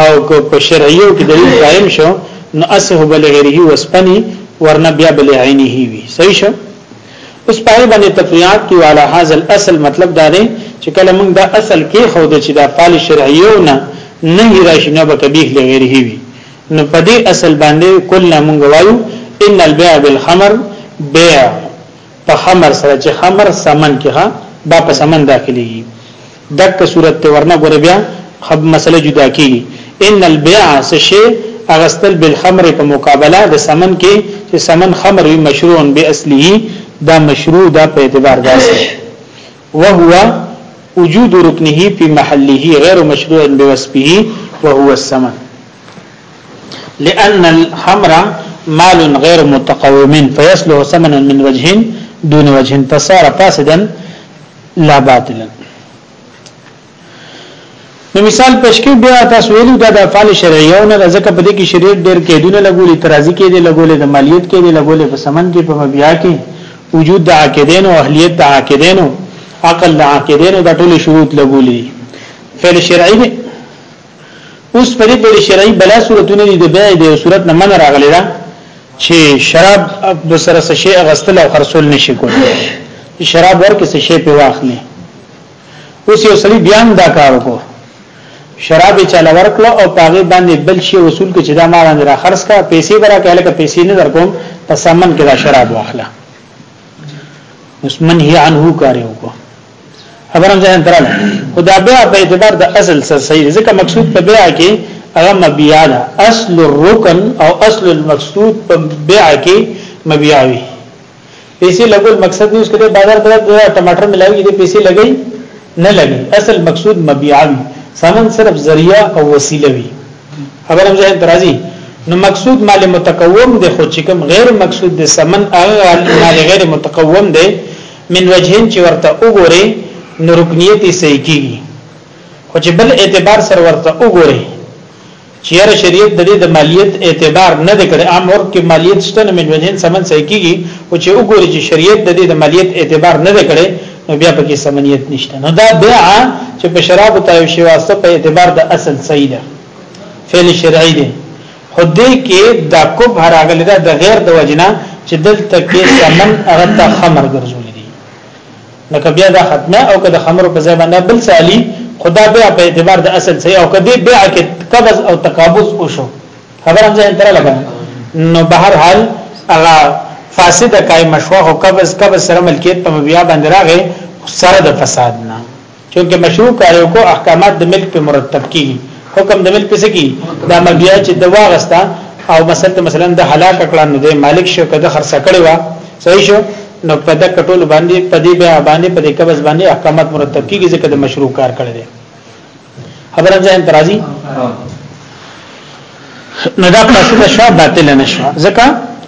او که په شرعیو کې دلیل قائم شو نو اسه بل غیره وسپنی ورنه بیا بل عینه وی صحیح شو اوس پای باندې تفریعات کی والا هاذا الاصل مطلب دا دی چې کله موږ دا اصل کې خو د چې دا فال شرعیو نه نه راشي نه به کبیح لغیره وي نو په دې اصل باندې کله موږ وایو ان البيع بالخمر بيع په خمر سره چې خمر سمن کې ها با په سمن داخلي دک صورت ته ورنه ګوره بیا خب مسله جدا کیږي ان البيع سشي اغستل بالخمر په مقابله د سمن کې چې سمن خمر وي مشروع به اصله دا مشروع دا په اعتبار داسې وهو وجود ركنه في محله غير مشروع بوصفه وهو السمن لأن الخمر مال غير متقوم فيصلح ثمنا من وجه دون وجه فصار فاسدا لا باطلا نو مثال پېښ کې بیا تاسو ویلو دا د افعال شرعیه نه ځکه په دې کې شریعت ډېر کېدونه لګولې ترازی کې دي لګولې د مالیت کې دي لګولې په سمن کې په مبیا کې وجود د عاقدین او اهلیت د عاقدین عقل د عاقدین د ټول شروط لګولې فعل شرعی دی اوس پرې پورې شرعي بلا صورتونه دي د بيع د یو صورت نه منع راغلی دا چې شراب د سره څه شي اغستل او خرڅول نشي کولی چې شراب ورکه څه شي په واخلي اوس یو سړي بیا هم دا کار وکړو شراب چاله ورکړو او پاغه باندې بل شي وصول کې چې دا ما باندې را خرڅ کا پیسې برا کاله کا پیسې نه درکوم په سامان کې دا شراب واخلا اوس من هي عنه کار وکړو خبرم ځان ترل خدا بیا په اعتبار د اصل سره صحیح ځکه مقصود په بیا کې هغه مبیا ده اصل الرکن او اصل المقصود په بیا کې مبیا وي پیسې لګول مقصد نه اوس کله بازار ته ټماټر ملاوي دي پیسې لګي نه لګي اصل مقصود مبیا وي سامان صرف ذریعہ او وسیله وي خبرم ځان ترازی نو مقصود مال متقوم دی خو چې کوم غیر مقصود دی سمن هغه مال غیر متقوم دی من وجهين چې ورته وګوري نو رکنیت یې صحیح کیږي خو چې بل اعتبار سره ورته وګوري چې هر شریعت د دې د مالیت اعتبار نه دی کړی عام ورته کې مالیت شته نه من وجهين سمن صحیح کیږي او چې وګوري چې شریعت د دې د مالیت اعتبار نه دی کړی نو بیا پکې سمنیت نشته نو دا بیا چې په شراب ته یو شی واسطه په اعتبار د اصل صحیح ده فعل شرعي دی خو دې کې دا کوبه راغلی ده د غیر د وجنه چې دلته کې سمن هغه ته خمر ګرځول دي لکه بیا دا ختمه او که د خمر په ځای باندې بل سالی خدا بیا په اعتبار د اصل سي او کدی بیا کې قبض او تقابض وشو خبر هم ځین تر لګا نو بهر حال هغه فاسده قائم شو او قبض قبض سره ملکیت په بیا باندې راغی سره د فساد نه چونکه مشروع کاریو کو احکامات د ملک په مرتب کیږي حکم د ملک څه کی دا مبیا چې د واغستا او مثلا مثلا د هلاک کړه نو د مالک شو کده خرڅ کړي وا صحیح شو نو په د کټول باندې په دې بیا باندې په دې قبض باندې احکامات مرتب کیږي ځکه د مشروع کار کړی دی خبره ځان ترازی نو دا فاسد شو باطل نه شو ځکه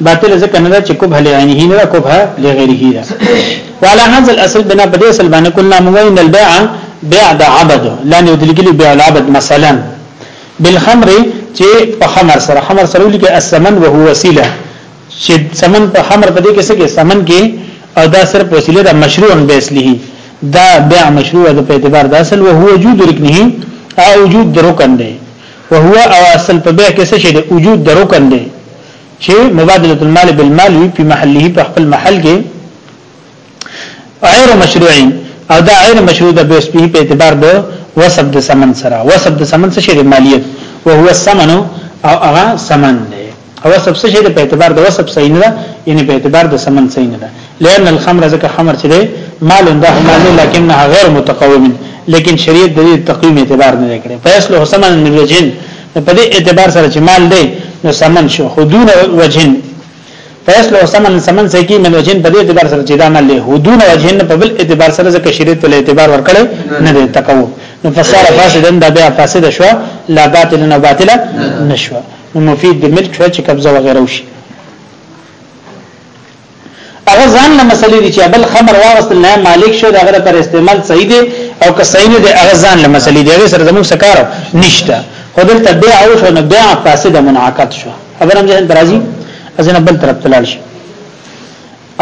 باطل ځکه نه چې کوبه لعینه نه کوبه لغیره ده وعلى هذا الاصل بنا په دې اصل باندې قلنا موږ ان البيع بيع د عبد لا نه دلګلی بيع العبد مثلا بالخمر چې په خمر سره خمر سره لګي الثمن وهو وسيله چې ثمن په خمر په دې کې څه کې ثمن کې او دا صرف وسیله د مشروع به اصلي دا بيع مشروع د په اعتبار د اصل وهو وجود رکنه او وجود درکن دی وهو او اصل په بيع کې څه شي د وجود د رکن دی چې مبادله المال بالمال وي په محله په خپل محل کې غیر مشروعین او دا غیر مشروع ده به سپی په اعتبار د وسب د سمن سره وسب د سمن څه شی د مالیت او هو الثمن او هغه سمن دی او وسب څه شي په اعتبار د وسب صحیح نه ده یعنی په اعتبار د سمن صحیح نه ده لئن الخمر ذکر خمر چې ده مال ده مال لكنها غیر متقوم لیکن شریعت د دې تقویم اعتبار نه کړي فیصله حسمن من وجهن په دې اعتبار سره چې مال ده نو سمن شو حدود وجهن فیصله حسمن سمن سې کې من وجهن په دې اعتبار سره چې دا مال له حدود وجهن په بل اعتبار سره ځکه شریعت له اعتبار ورکړي نه ده تقوم نو فسار فاسدن دا بیا فاسد شو لا باطل نه باطل نشوه نو مفید د ملک شو چې قبضه وغیره وشي هغه ځان له مسلې دي چې بل خمر واغستل نه مالک شو دا غره پر استعمال صحیح دی او که صحیح نه دی هغه ځان له مسلې دی هغه سره زموږ سکار نشته خدل ته بیا او شو نه بیا فاسد منعقد شو خبر هم ځین درازي ازنه بل طرف تلل شي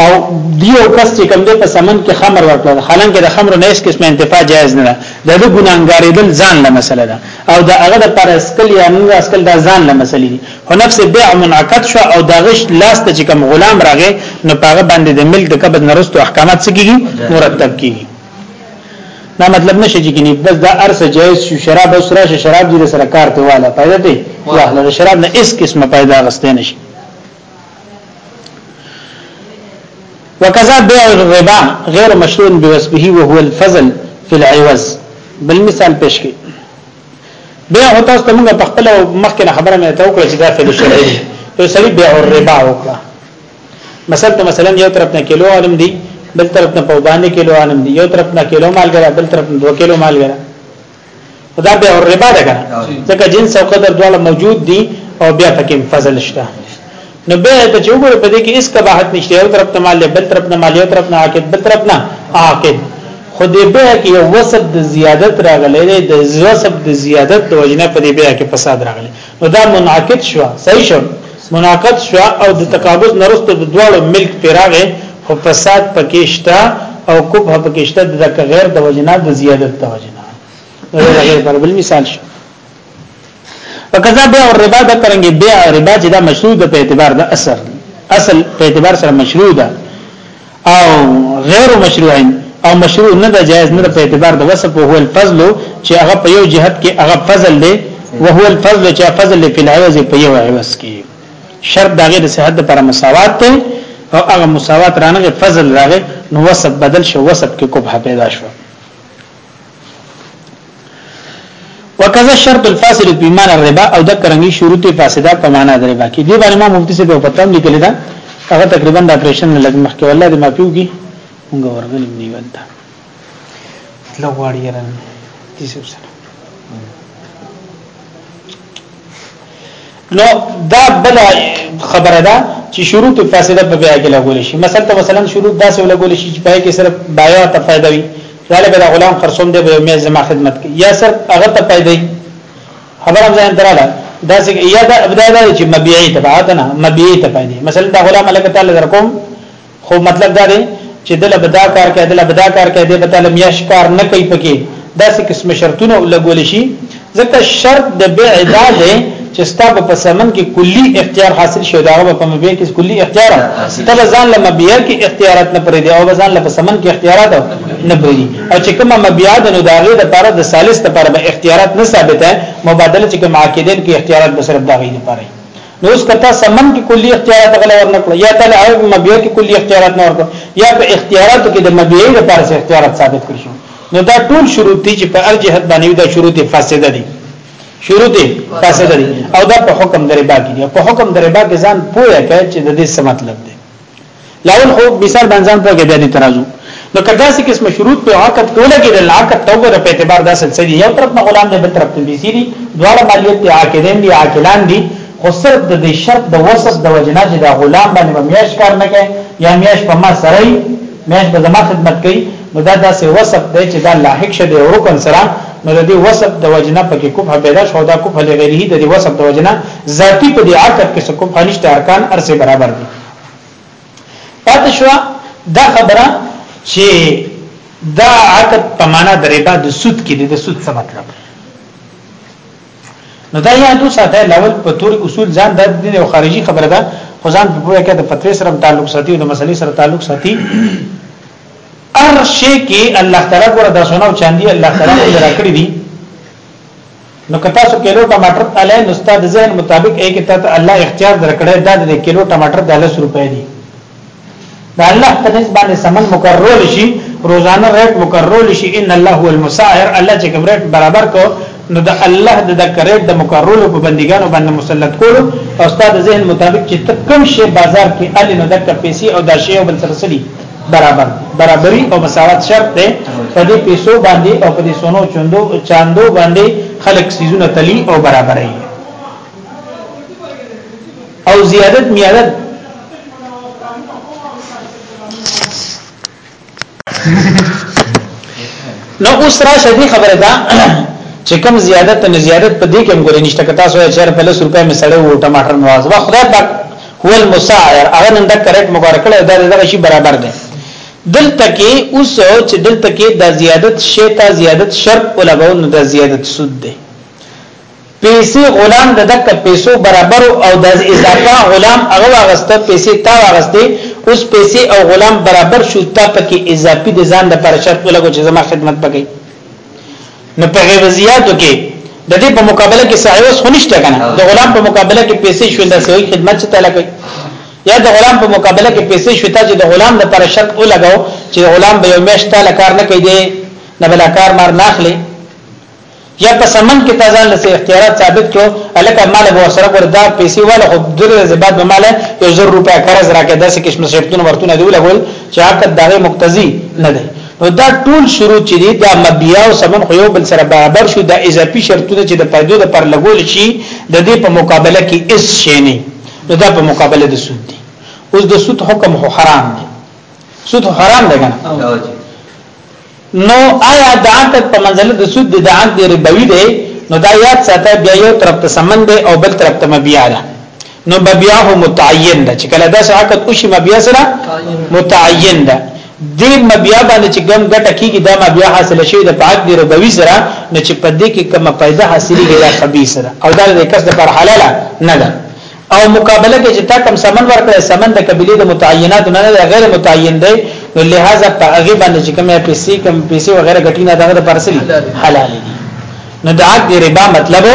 او دیو کس چې کوم دی په سمن کې خمر ورکړل حالانکه د خمر نه هیڅ قسم انتفاع جایز نه ده د دې ګناګارې دل ځان له مسله ده او د هغه د پر اسکل یا نور اسکل د ځان له مسلې دي هو نفس بیع منعقد شو او د غش لاس ته چې کوم غلام راغې نو پاغه باندې د ملک د کبد نرستو احکامات سګيږي مرتب کیږي دا مطلب نشي چې کني بس دا ارس جایز شو شراب او سره شراب دې سره کار ته والا پیدا دی واهله شراب نه اس قسمه پیدا غستې نشي وکذا بيع الربا غير مشروع بوسبه وهو الفضل في العوض بل مثال پیش کی بیا هو تاسو موږ په خپل مخکې خبره مې ته وکړه چې دا فعل شرعي دی یو سړي بيع الربا وکړه مثلا مثلا یو طرف نه کیلو عالم دی بل طرف نه په باندې کیلو عالم دی یو طرف نه کیلو مال ګره بل طرف نه 2 کیلو مال ګره دا به او ربا ده کنه ځکه جنس او قدر دواړه موجود دي او بیا پکې فضل شته نو به ته چې وګوره په دې کې هیڅ کباحت نشته یو طرف ته مال بل طرف نه مال یو طرف نه عاقد بل طرف نه عاقد خو دې به کې یو وسب د زیادت راغلی دی د وسب د زیادت د وجنه په دې به کې فساد راغلی نو دا منعقد شو صحیح شو منعقد شو او د تقابض نرسته د دواړو ملک پیراغه خو فساد پکېشتا او کوب پکېشتا د غیر د وجنا د زیادت د وجنا دا غیر پر بل مثال شو وکذا بيع الربا دا ترنګ بيع ربا چې دا مشروع ده په اعتبار د اثر اصل په اعتبار سره مشروع ده او غیر مشروع او مشروع نه ده جائز نه په اعتبار د وصف او هو الفضل چې هغه په یو جهت کې هغه فضل دی او هو الفضل چې فضل په العوض په یو عوض کې شرط دا غیر صحت د پر مساوات ته او هغه مساوات رانغه فضل راغه نو وصف بدل شو وصف کې کوبه پیدا شو وکذا شرط الفاصل په معنا الربا او د کرنګي شروط فاسده په معنا د ربا کې دی باندې ما مفتی صاحب په تم لیکل دا هغه تقریبا د اپریشن لګ مخکې والله دې معافیو کی موږ ورغلم دی ولته لو واړی رن دي سب سره نو دا بل خبره ده چې شروط فاسده په بیا کې لګول شي مثلا ته مثلا شروط داسې لګول شي چې پای کې صرف بایا ته فائدہ وي غالب دا غلام خرصوم دی به مې زما خدمت کوي یا صرف هغه ته فائدہ وي خبره ځان دراله دا چې یا دا ابدا دا چې مبيعي ته پاتنه مبيعي ته پاتې مثلا دا غلام لکه تعالی درکوم خو مطلب دا دی چې دله بدا کار کوي دله بدا کار کوي د بتاله میاش کار نه کوي پکې داسې قسم شرطونه لګول شي ځکه شرط د بیع دا دی چې ستاسو په سمن کې کلی اختیار حاصل شوی دا هغه په مبیع کې کلی اختیار تب ځان له مبیع کې اختیارات نه پرې دی او ځان له سمن کې اختیارات نه پرې دی او چې کومه مبیع د نو داغه د لپاره د ثالث لپاره به اختیارات نه ثابت ہے مبادله چې کوم عقیدین کې اختیارات به صرف داغه لپاره نو اوس که تا سمن کې کلی اختیارات غل ورنکړو یا تعالی هغه په مبیع کې کلی اختیارات نه ورکړو یا په اختیاراتو کې د مبیع لپاره څه اختیارات ثابت کړی شو نو دا ټول شروط دي چې په ارجحت باندې دا شروط فاسده دي شروط فاسده دي او دا په حکم درې باقي دي په حکم درې باقي ځان پوهه کوي چې د دې څه مطلب دی لاول خو مثال باندې ځان پوهه بیا دې ترازو نو کدا سي قسم شروط په عقد کې ولګي د عقد توګه په اعتبار دا سلسله یو طرف نه غلام دی بل طرف ته بيسي دي دواړه مالیت دي عاقدین دي عاقلان دي خو صرف د دې شرط د وسط د وجنا چې دا غلام باندې میاش کار نه کوي یا میاش په ما سره میاش به زما خدمت کوي نو دا داسې وسط دی چې دا لاحق شه دی رکن سره نو د دې وسط د وجنا په کې کوفه پیدا شو دا کوفه لغیره د دې وسط د وجنا ذاتی په دې عقد کې څه کوفه نشته ارکان ارسه برابر دي پاتې شو دا خبره چې دا عقد په معنا د ربا د سود کې د سود څه مطلب نو دا یادو ساته لول په تور اصول ځان د دین او خارجي خبره ده خو ځان په پوهه کې د فتوی سره تعلق ساتي او د مسلې سره تعلق ساتي ار شي کې الله تعالی ګور د سونو چاندي الله تعالی ګور راکړي دي نو که تاسو کیلو ټماټر اله نو ستاسو د ذهن مطابق یې کې ته الله اختیار درکړی دا د کیلو ټماټر د 10 روپۍ دی دا الله په نسبت سمن مکرر شي روزانه ریټ مکرر شي ان الله هو المساعر الله چې کوم ریټ برابر کو نو د الله د ذکرېت د مکرر په بندګانو باندې مسلط کول او استاد ذهن مطابق چې تکم شی بازار کې ال نو د پیسې او د شی او بل سرسلی برابر برابرۍ او مساوات شرط دی په دې پیسو باندې او په دې سونو چوندو چاندو باندې خلق سيزونه تلی او برابرۍ او زیادت میادت نو اوس را شدي خبره ده چې کوم زیادت نه زیادت په دې کې هم ګورې نشته کتا سو چیر په لس روپیا می سړی وو ټماټر نواز وا خدای پاک هو المساعر هغه نن د کریټ مقرر کړو دا دغه شی برابر دی دلته کې اوس چې دلته کې د زیادت شیتا زیادت شرط ولګو نو د زیادت سود دی پیسې غلام د دک پیسو برابر او د اضافه غلام هغه واغسته پیسې تا واغسته اوس پیسې او غلام برابر شو تا پکې اضافي د ځان د پر شرط ولګو چې زما خدمت پکې نو په عوضیاتو کې د دې په مقابله کې سعیوس خنشته کنه د غلام په مقابله کې پیسې شو د سوي خدمت څه تعالی کوي یا د غلام په مقابله کې پیسې شو ته چې د غلام د پر شرط او لګاو چې غلام به یو میاشت تعالی کار نه کوي نه بلا کار مار نه اخلي یا په سمن کې تازه لسه اختیارات ثابت کړو الکه مال به سره وردا پیسې والا خو دغه زباد به مال یو زر روپیا قرض راکې داسې کشمه شرطونه ورتونه دی ولګول چې حق دغه مقتضی نه دی نو دا ټول شروط چې دي دا مبيع او ثمن خو یو بل سره برابر شو دا اضافي شرطونه چې د پیدو د پر لګول شي د دې په مقابله کې اس شي نه نو دا په مقابله د سود دي اوس د سود حکم خو حرام دی سود حرام دی کنه نو آیا د عقد په منزله د سود د عقد ربوي دی نو دا یاد ساته بیا یو طرف ته سمن دی او بل طرف ته مبيع ده نو بیا هو متعین ده چې کله دا ساکت او شی بیا سره متعین ده دې مبیا باندې چې ګم ګټه کیږي دا مبیا حاصل شي د پاک دی ربوي سره نه چې په دې کې کومه پیدا حاصلېږي دا خبيث سره او دا د کس د پر حلاله نه ده او مقابله کې چې تا کم سمن ورکړې سمن د قبيله د متعینات نه ده غیر متعین دی نو لہذا په هغه باندې چې کومه پیسې کوم پیسې وغیرہ غټینه دغه د پرسل حلال دي نو د عقد ربا مطلب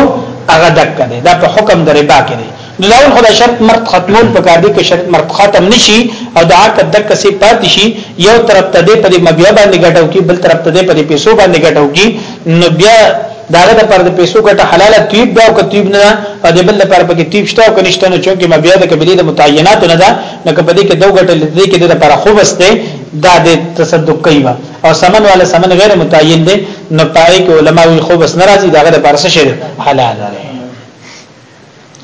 هغه دک دی دا په حکم د ربا کې دی نو دا ول خدای شرط مرت ختمون په کار دی کې شرط مرت ختم نشي او د عقد دک سي پات شي یو طرف ته دی په دې مبیا باندې ګټو کې بل طرف ته دی په دې پیسو باندې ګټو کې نو بیا داغه د پر د پیسو ګټه حلاله طیب دا او کتیب نه او د بل لپاره پکې طیب شته او کنيشته نو چې ما بیا د قبلي د متعینات نه ده نو کبدي کې دوه ګټه لدې کې د لپاره خوبسته دا د تصدق کوي او سمن والا سمن غیر متعین دی نو پای کې علما وی خو بس ناراضي دغه د پرسه شه حلال دی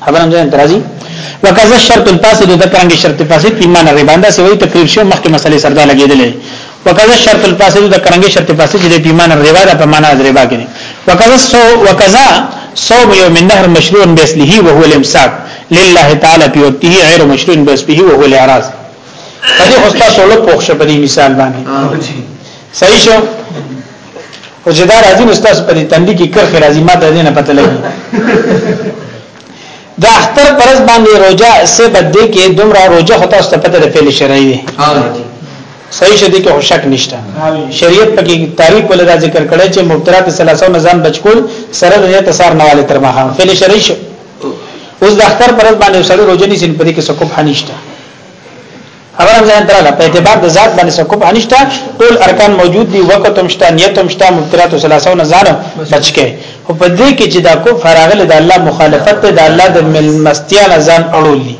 خبرم ځان ترازی وکذا شرط الفاسد د کرنګ شرط فاسد په معنا ری باندې سوی تقریر شو مخکې مسلې سردا لګیدلې وکذا شرط الفاسد د کرنګ شرط فاسد د په معنا روا ده په معنا روا کې وکذا سو وکذا صوم یوم النهر مشروع باسله وهو الامساک لله تعالی پیوته غیر مشروع باسبه وهو الاعراض پدې خو تاسو له پوښ په دې مثال باندې صحیح شو او چې دا راځي نو تاسو په دې تندې کې کرخه راځي ما ته نه پته لګي دا اختر پرز باندې روزه سه بده کې دومره روزه خو تاسو ته پته لګي شرعي دي صحیح شدی کې شک نشته شریعت پکې تعریف ول را ذکر کړی چې مبتلا ته ثلاثه نظام بچکول سره د تسار نواله تر ماخه فعل شرعي شو اوس د اختر پرز باندې سره روزه نشین پدې کې سکوب حنیشته هغه ځان دراله په اعتبار د ذات باندې سکوب انشتا ټول ارکان موجود دي وخت هم شته نیت هم شته مبتلات او ثلاثه نه ځان بچ کې او په دې کې چې دا کو فراغله د الله مخالفت ته د الله د ملمستیا نه ځان اړول دي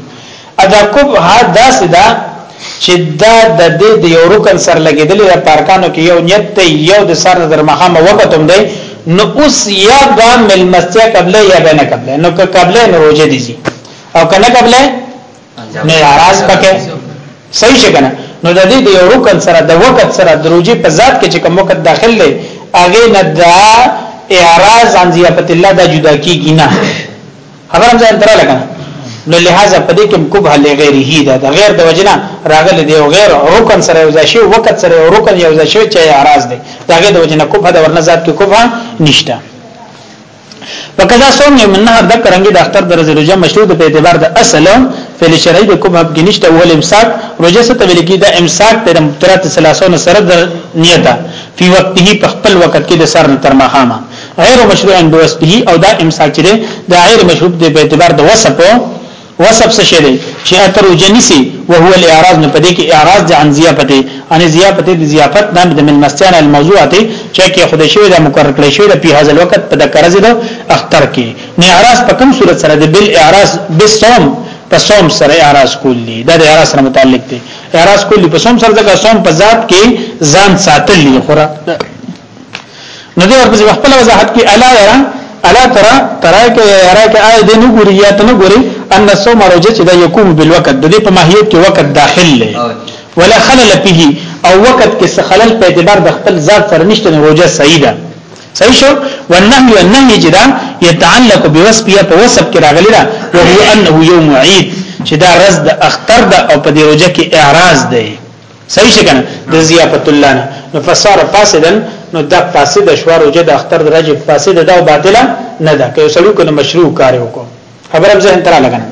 ادا کو ها داس دا چې دا د دې د یو رکن سر لګیدل د پارکانو کې یو نیت ته یو د سر در مخامه وخت هم دی نو اوس یا دا ملمستیا قبله یا بنه قبله نو که قبله نو روزه دي او کنه قبله نه اعتراض پکې صحیح شګنه نو د دې د یو رکن سره د وخت سره د روزي په ذات کې چې کوم وخت داخل دی هغه نه دا اعراض عن ضیافت الله دا جدا کیږي نه خبر هم ځان تر لګا نو لہذا په دې کې کوب حل غیره دا د غیر د وجنه راغله دی او غیر رکن سره یو ځای وخت سره یو رکن یو ځای چې اعراض دی دا غیر د وجنه کوب دا ورنه ذات کې کوب نشته وکذا صوم یوم النهر د کرنګي د اختر د ورځې روزه مشروع د په اعتبار د اصل فعل شرعي د کوم حب کې نشته او امساک روزه ست ویل کی د امساک پر مترات ثلاثون سره د نیته په وخته په خپل وخت کې د سر تر مخامه غیر مشروع بوسبه او دا امساک چې دا غیر مشروع د په اعتبار د وسپو وصف څه شی دی چې اتر وجنسی وهو الاعراض نو پدې کې اعراض د عن ضیافته ان ضیافته د ضیافت نه د من مستان الموضوع ته چې کې خود شوی د مکرر کړی شوی د په هاذ الوقت په د قرض د اختر کې نه اعراض په کوم صورت سره د بل اعراض بالصوم په صوم سره اعراض کول دي دا د اعراض سره متعلق دي اعراض کول دي په صوم سره ځکه صوم په ذات کې ځان ساتل دي خورا نو دې ورپسې خپل وضاحت کې الا یرا الا ترى ترى کې یرا کې آی دې نو ګوري یا ته نو ګوري ان الصوم روزه چې دا يقوم بالوقت د دې په ماهیت کې وخت داخل لې ولا خلل فيه او وخت کې څه خلل په اعتبار د خپل ذات سره نشته نو روزه صحیح ده صحیح شو والنهي والنهي جدا يتعلق بوصفه په وصف کې راغلی دا وهو انه يوم عيد چې دا رز د اختر ده او په دې روزه کې اعراض ده صحیح شګنه د ضیافت الله نه نو فسار فاسدن نو دا فاسد شوار وجه د اختر درجه فاسد دا او باطله نه ده که سړو کنه مشروع کار وکړو خبره به ذهن ترا لګنه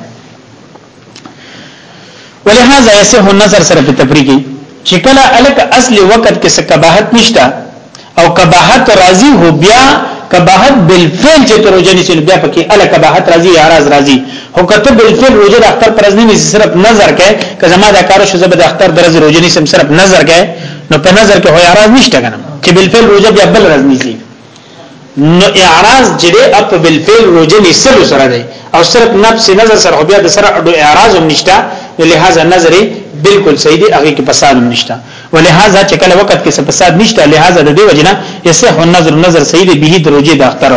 ولهذا يسه النظر سره په تفریقي چې کله الک اصل وخت کې څه کباحت نشته او کباحت راضی هو بیا کباحت بالفعل چې تر روزه نشي بیا پکې ال کباحت راضی اعراض راضی هو کته بالفعل روزه د اختر پرز نه نشي صرف نظر کې که زما د کار شو زبد اختر درز روزه نشم صرف نظر کې نو په نظر کې هو اعراض نشته کنه چې بالفعل روزه بیا بل راز نشي نو اعراض چې د اپ بالفعل روزه نشلو سره دی او صرف نفس نظر سره بیا د سره اعراض هم نشته لہذا نظر بالکل صحیح دی هغه کې فساد هم نشته ولهذا چې کله وخت کې څه فساد نشته لهذا د دې وجنه يصح النظر نظر صحیح دی به دروجه د اختر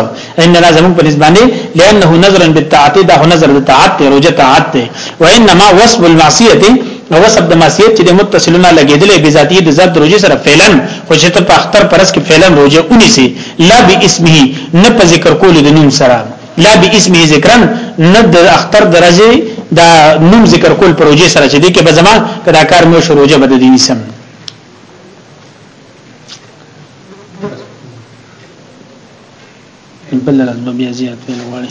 اننا زمون په نسبانه لانه نظرا بالطاعت دا نظر د طاعت روجه طاعت دی وانما وصف المعصيه نو وسب د معصیت چې د متصلونه لګیدلې به ذاتی د ذات روزي سره فعلا خو چې ته په اختر پرس کې فعلا روزه اونې سي لا به اسمه نه په ذکر کول د نوم سره لا باسمه ذکرا نه د اختر درجه دا نوم ذکر کول پروژې سره چې د کې به زما کدا کار مې شروع جبه د دیني سم بل راز بیا زیات ویل غواړي